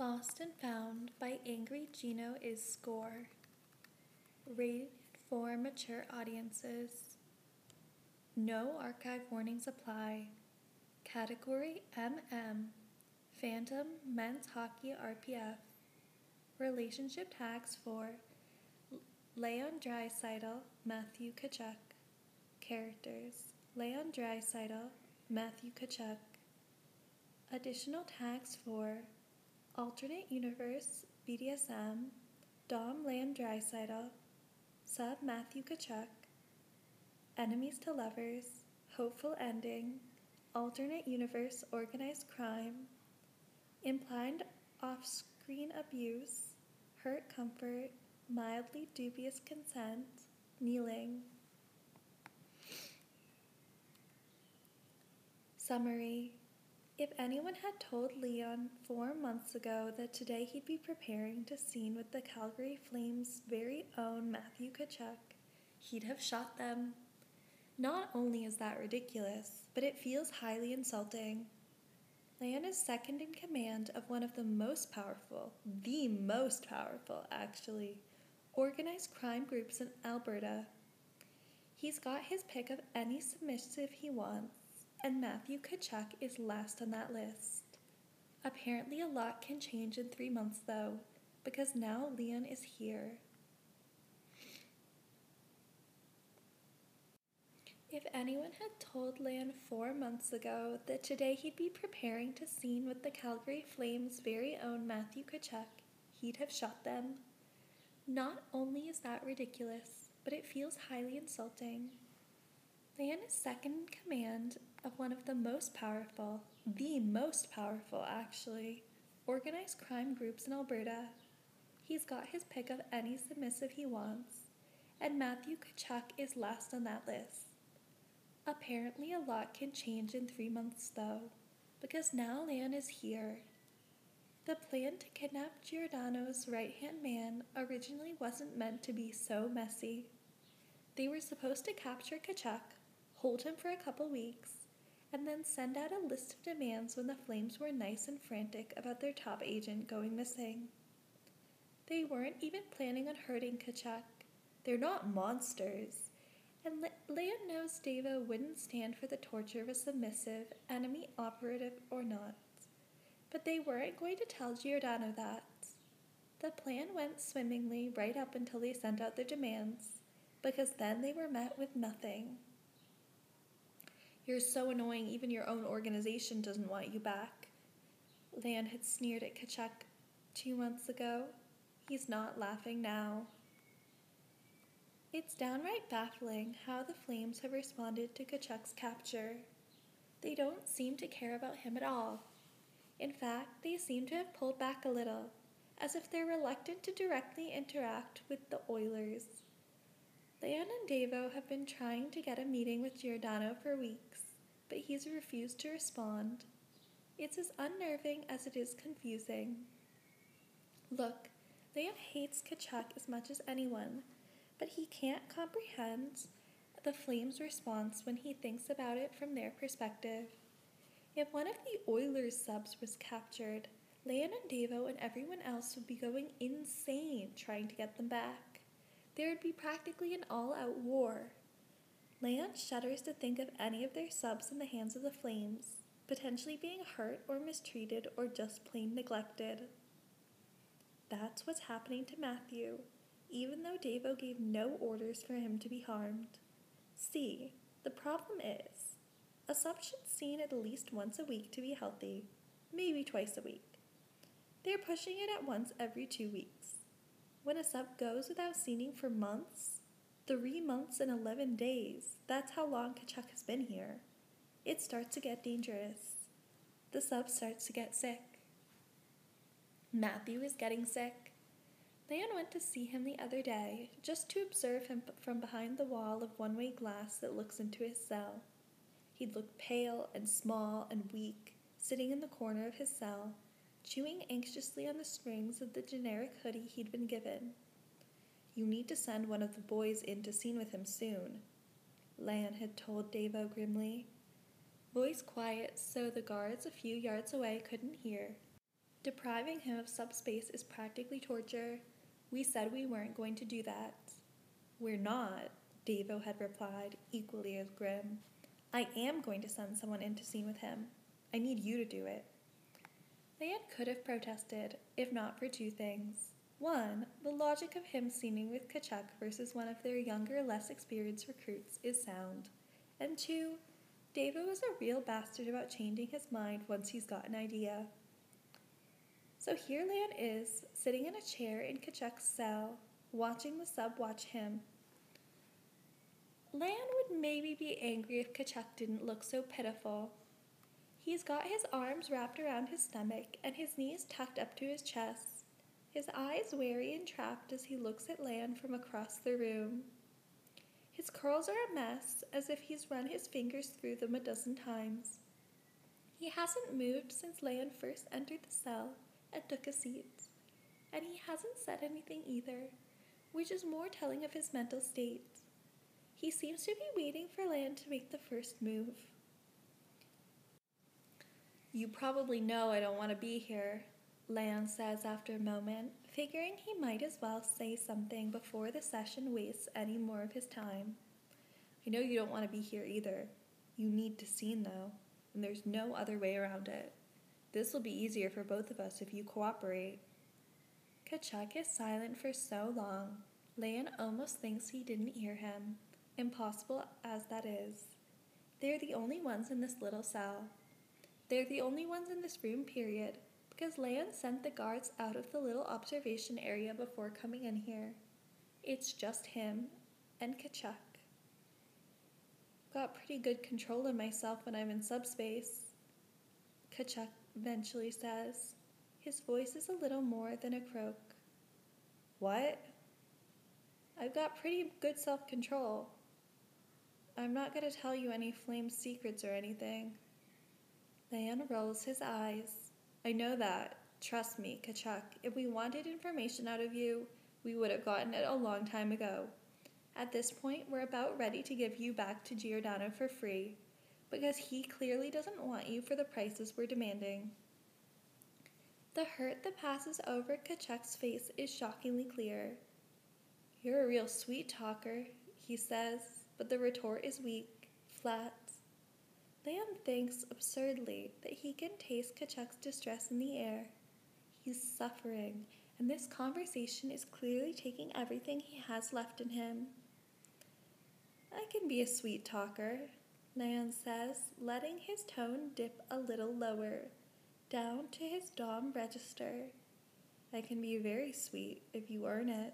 Lost and Found by Angry Gino is score. Rated for mature audiences. No archive warnings apply. Category MM. Phantom Men's Hockey RPF. Relationship tags for Leon Draisaitl, Matthew Tkachuk. Characters Leon Draisaitl, Matthew Tkachuk. Additional tags for Alternate Universe BDSM, Dom Leon Draisaitl, Sub Matthew Tkachuk, Enemies to Lovers, Hopeful Ending, Alternate Universe Organized Crime, Implied Off Screen Abuse, Hurt Comfort, Mildly Dubious Consent, Kneeling. Summary If anyone had told Leon four months ago that today he'd be preparing to scene with the Calgary Flames' very own Matthew Tkachuk, he'd have shot them. Not only is that ridiculous, but it feels highly insulting. Leon is second in command of one of the most powerful, the most powerful, actually, organized crime groups in Alberta. He's got his pick of any submissive he wants, and Matthew Tkachuk is last on that list. Apparently, a lot can change in three months, though, because now Leon is here. If anyone had told Leon four months ago that today he'd be preparing to scene with the Calgary Flames' very own Matthew Tkachuk, he'd have shot them. Not only is that ridiculous, but it feels highly insulting. Leon is second in command of one of the most powerful, the most powerful actually, organized crime groups in Alberta. He's got his pick of any submissive he wants, and Matthew Tkachuk is last on that list. Apparently, a lot can change in three months, though, because now Leon is here. The plan to kidnap Giordano's right hand man originally wasn't meant to be so messy. They were supposed to capture Tkachuk, hold him for a couple weeks, and then send out a list of demands when the Flames were nice and frantic about their top agent going missing. They weren't even planning on hurting Tkachuk. They're not monsters. And Le- Leon knows Deva wouldn't stand for the torture of a submissive, enemy operative or not. But they weren't going to tell Giordano that. The plan went swimmingly right up until they sent out their demands, because then they were met with nothing. You're so annoying, even your own organization doesn't want you back. Leon had sneered at Tkachuk two months ago. He's not laughing now. It's downright baffling how the Flames have responded to Tkachuk's capture. They don't seem to care about him at all. In fact, they seem to have pulled back a little, as if they're reluctant to directly interact with the Oilers. Leon and Devo have been trying to get a meeting with Giordano for weeks, but he's refused to respond. It's as unnerving as it is confusing. Look, Leon hates Tkachuk as much as anyone, but he can't comprehend the Flames' response when he thinks about it from their perspective. If one of the Oilers subs was captured, Leon and Devo and everyone else would be going insane trying to get them back. There would be practically an all out war. Leon shudders to think of any of their subs in the hands of the Flames, potentially being hurt or mistreated or just plain neglected. That's what's happening to Matthew even though Davo gave no orders for him to be harmed. See, The problem is, a sub should seen at least once a week to be healthy, maybe twice a week. They're pushing it at once every two weeks. When a sub goes without seeing for months, three months and 11 days, that's how long Tkachuk has been here, it starts to get dangerous. The sub starts to get sick. Matthew is getting sick. Leon went to see him the other day, just to observe him from behind the wall of one way glass that looks into his cell. He'd looked pale and small and weak, sitting in the corner of his cell, chewing anxiously on the strings of the generic hoodie he'd been given. You need to send one of the boys in to scene with him soon, Leon had told Devo grimly. Voice quiet so the guards a few yards away couldn't hear. Depriving him of subspace is practically torture. We said we weren't going to do that. We're not, Davo had replied, equally as grim. I am going to send someone in to scene with him. I need you to do it. Leon could have protested, if not for two things. One, the logic of him scening with Tkachuk versus one of their younger, less experienced recruits is sound. And two, Davo is a real bastard about changing his mind once he's got an idea. So here Leon is, sitting in a chair in Tkachuk's cell, watching the sub watch him. Leon would maybe be angry if Tkachuk didn't look so pitiful. He's got his arms wrapped around his stomach and his knees tucked up to his chest, his eyes wary and trapped as he looks at Leon from across the room. His curls are a mess, as if he's run his fingers through them a dozen times. He hasn't moved since Leon first entered the cell and took a seat. And he hasn't said anything either, which is more telling of his mental state. He seems to be waiting for Leon to make the first move. You probably know I don't want to be here, Leon says after a moment, figuring he might as well say something before the session wastes any more of his time. I know you don't want to be here either. You need to scene, though, and there's no other way around it. This will be easier for both of us if you cooperate. Tkachuk is silent for so long, Leon almost thinks he didn't hear him, impossible as that is. They're the only ones in this little cell. They're the only ones in this room, period, because Leon sent the guards out of the little observation area before coming in here. It's just him and Tkachuk. Got pretty good control of myself when I'm in subspace. Tkachuk eventually says. His voice is a little more than a croak. What? I've got pretty good self control. I'm not going to tell you any flame secrets or anything. Leon rolls his eyes. I know that. Trust me, Tkachuk. If we wanted information out of you, we would have gotten it a long time ago. At this point, we're about ready to give you back to Giordano for free because he clearly doesn't want you for the prices we're demanding. The hurt that passes over Tkachuk's face is shockingly clear. You're a real sweet talker, he says, but the retort is weak, flat. Leon thinks absurdly that he can taste Tkachuk's distress in the air. He's suffering, and this conversation is clearly taking everything he has left in him. I can be a sweet talker, Leon says, letting his tone dip a little lower, down to his Dom register. I can be very sweet if you earn it.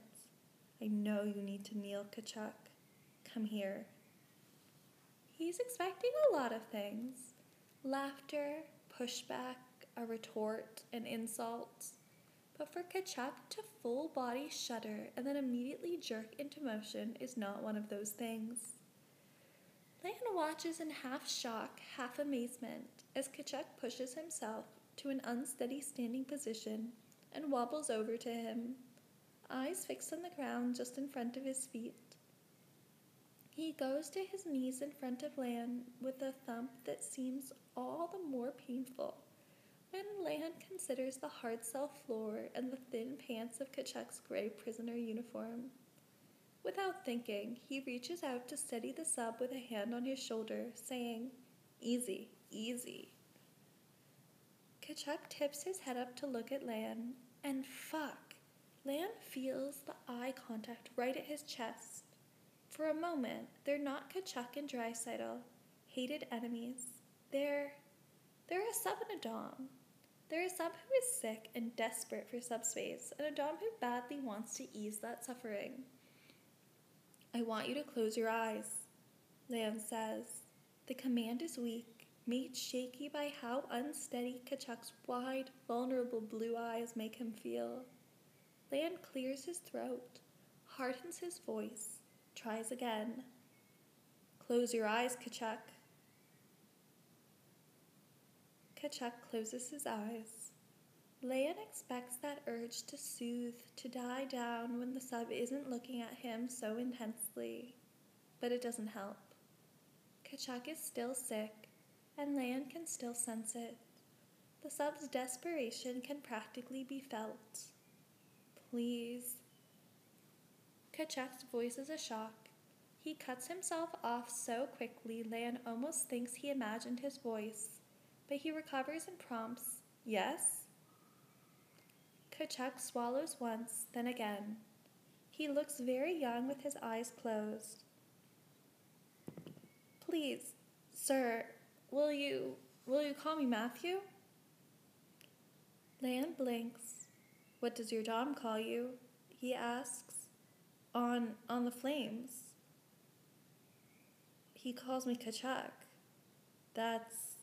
I know you need to kneel, Tkachuk. Come here. He's expecting a lot of things laughter, pushback, a retort, an insult. But for Tkachuk to full body shudder and then immediately jerk into motion is not one of those things. Leon watches in half shock, half amazement, as Tkachuk pushes himself to an unsteady standing position and wobbles over to him, eyes fixed on the ground just in front of his feet. He goes to his knees in front of Leon with a thump that seems all the more painful when Leon considers the hard cell floor and the thin pants of Tkachuk's gray prisoner uniform. Without thinking, he reaches out to steady the sub with a hand on his shoulder, saying, Easy, easy. Tkachuk tips his head up to look at Leon, and fuck, Leon feels the eye contact right at his chest. For a moment, they're not Tkachuk and Draisaitl, hated enemies. They're they're a sub and a dom. They're a sub who is sick and desperate for subspace, and a dom who badly wants to ease that suffering. I want you to close your eyes, Leon says. The command is weak, made shaky by how unsteady Tkachuk's wide, vulnerable blue eyes make him feel. Leon clears his throat, hardens his voice, tries again. Close your eyes, Tkachuk. Tkachuk closes his eyes. Leon expects that urge to soothe to die down when the sub isn't looking at him so intensely, but it doesn't help. Tkachuk is still sick, and Leon can still sense it. The sub's desperation can practically be felt. Please. Tkachuk's voice is a shock. He cuts himself off so quickly, Leon almost thinks he imagined his voice, but he recovers and prompts, Yes? Tkachuk swallows once, then again. He looks very young with his eyes closed. Please, sir, will you will you call me Matthew? Leon blinks. What does your dom call you? he asks. On on the flames. He calls me Tkachuk. That's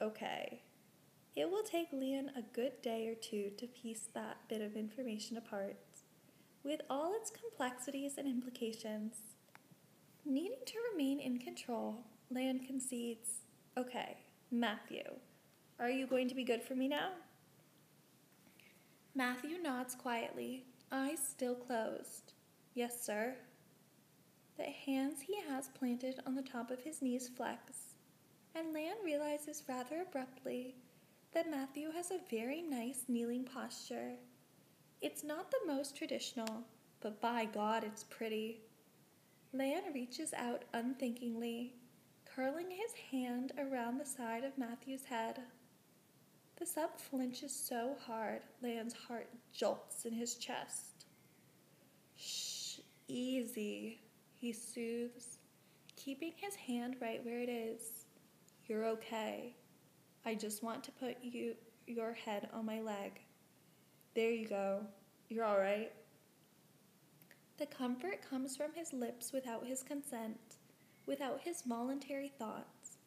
okay. It will take Leon a good day or two to piece that bit of information apart, with all its complexities and implications. Needing to remain in control, Leon concedes, Okay, Matthew, are you going to be good for me now? Matthew nods quietly, eyes still closed. Yes, sir. The hands he has planted on the top of his knees flex, and Leon realizes rather abruptly that Matthew has a very nice kneeling posture. It's not the most traditional, but by God, it's pretty. Leon reaches out unthinkingly, curling his hand around the side of Matthew's head. The sub flinches so hard, Leon's heart jolts in his chest. Shh, easy, he soothes, keeping his hand right where it is. You're okay. I just want to put you your head on my leg. There you go. You're all right. The comfort comes from his lips without his consent, without his voluntary thoughts.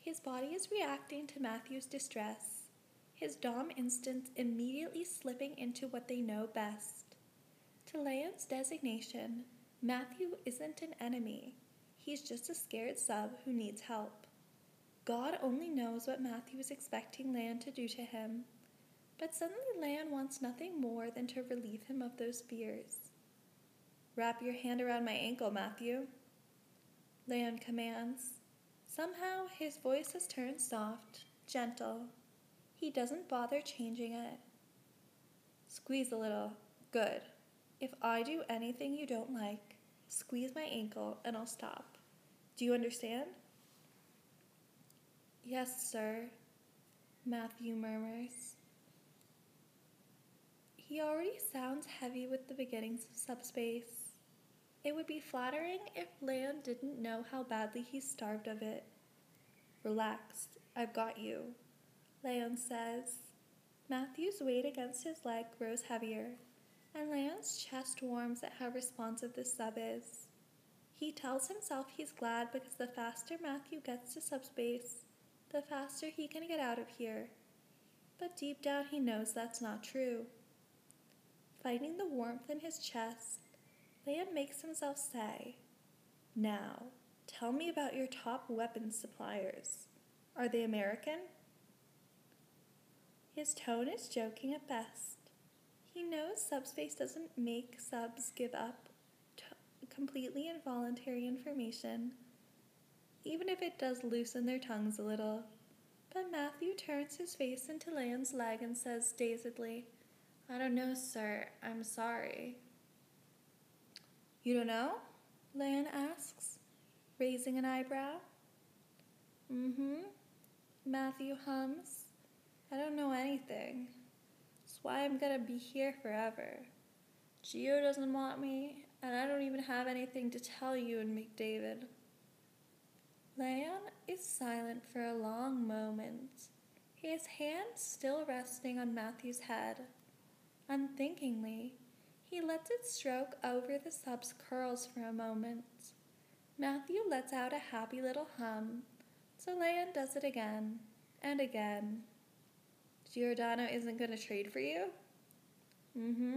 His body is reacting to Matthew's distress his Dom instance immediately slipping into what they know best. To Leon's designation, Matthew isn't an enemy. He's just a scared sub who needs help. God only knows what Matthew is expecting Leon to do to him, but suddenly Leon wants nothing more than to relieve him of those fears. Wrap your hand around my ankle, Matthew. Leon commands. Somehow his voice has turned soft, gentle, he doesn't bother changing it. Squeeze a little. Good. If I do anything you don't like, squeeze my ankle and I'll stop. Do you understand? Yes, sir, Matthew murmurs. He already sounds heavy with the beginnings of subspace. It would be flattering if Leon didn't know how badly he's starved of it. Relaxed, I've got you. Leon says. Matthew's weight against his leg grows heavier, and Leon's chest warms at how responsive the sub is. He tells himself he's glad because the faster Matthew gets to subspace, the faster he can get out of here. But deep down, he knows that's not true. Fighting the warmth in his chest, Leon makes himself say, Now, tell me about your top weapons suppliers. Are they American? His tone is joking at best. He knows Subspace doesn't make subs give up t- completely involuntary information, even if it does loosen their tongues a little. But Matthew turns his face into Leon's leg and says dazedly, I don't know, sir. I'm sorry. You don't know? Leon asks, raising an eyebrow. Mm hmm. Matthew hums. I don't know anything. Why I'm gonna be here forever. Gio doesn't want me, and I don't even have anything to tell you and McDavid. Leon is silent for a long moment, his hand still resting on Matthew's head. Unthinkingly, he lets it stroke over the sub's curls for a moment. Matthew lets out a happy little hum, so Leon does it again and again. Giordano isn't going to trade for you? Mm hmm.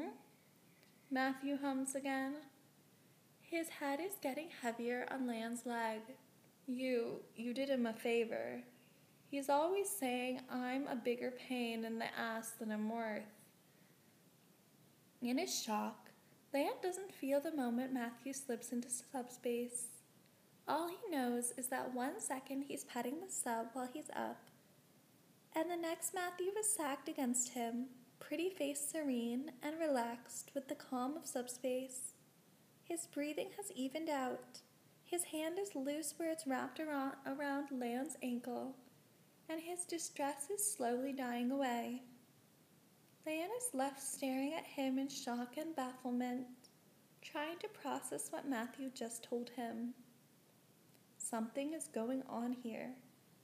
Matthew hums again. His head is getting heavier on Leon's leg. You, you did him a favor. He's always saying I'm a bigger pain in the ass than I'm worth. In his shock, Leon doesn't feel the moment Matthew slips into subspace. All he knows is that one second he's petting the sub while he's up, And the next Matthew was sagged against him, pretty face serene and relaxed with the calm of subspace. His breathing has evened out. His hand is loose where it's wrapped around, around Leon's ankle, and his distress is slowly dying away. Leon is left staring at him in shock and bafflement, trying to process what Matthew just told him. Something is going on here.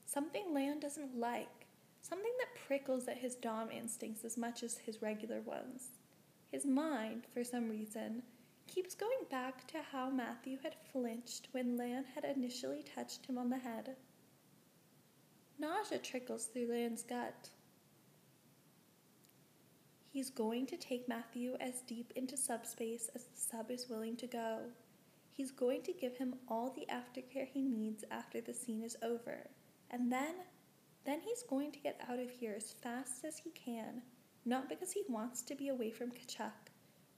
Something Leon doesn't like. Something that prickles at his Dom instincts as much as his regular ones. His mind, for some reason, keeps going back to how Matthew had flinched when Leon had initially touched him on the head. Nausea trickles through Leon's gut. He's going to take Matthew as deep into subspace as the sub is willing to go. He's going to give him all the aftercare he needs after the scene is over. And then, then he's going to get out of here as fast as he can, not because he wants to be away from Tkachuk,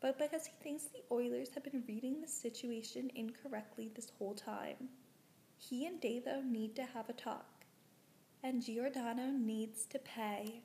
but because he thinks the Oilers have been reading the situation incorrectly this whole time. He and Davo need to have a talk, and Giordano needs to pay.